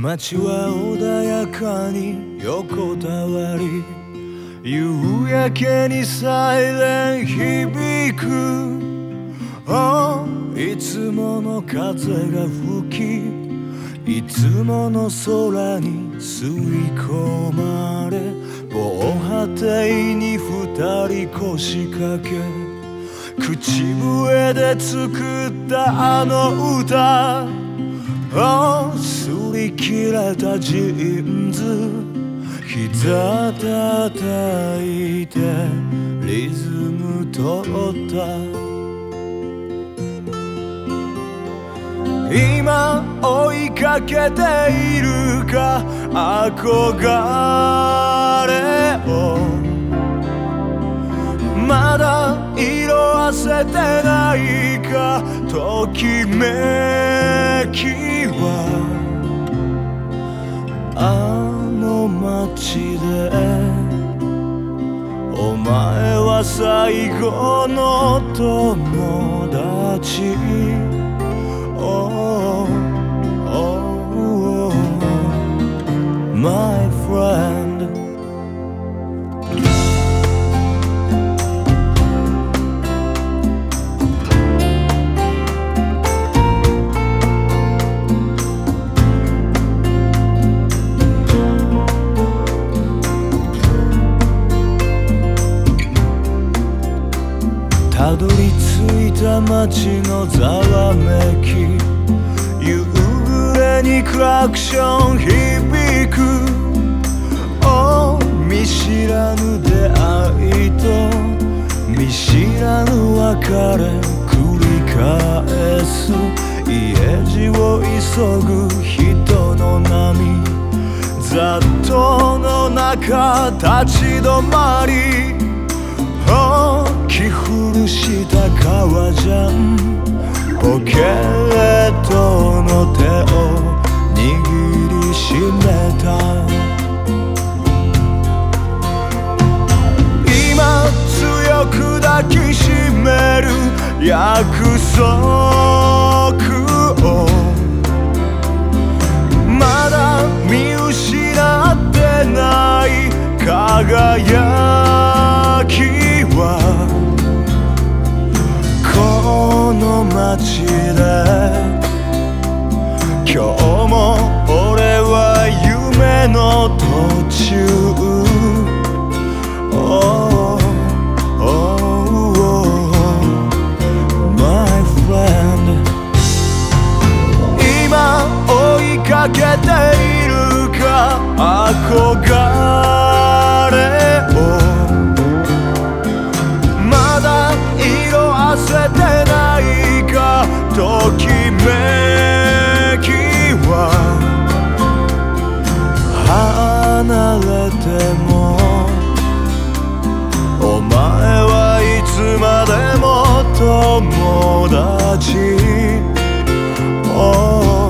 街は穏やかに横たわり夕焼けにサイレン響く、oh、いつもの風が吹きいつもの空に吸い込まれ防波堤に二人腰掛け口笛で作ったあの歌。擦り切れたジーンズ。膝叩いてリズム取った。今追いかけているか憧れを。まだせてないかときめきは。あの街でお前は最後の友達。たどり着いた街のざわめき。夕暮れにクラクション響く。お見知らぬ出会いと見知らぬ別れ繰り返す。家路を急ぐ人の波。雑踏の中立ち止まり。着古した革ジャン。ポケットの手を握りしめた。今強く抱きしめる約束。街で今日も俺は夢の途中。友達、oh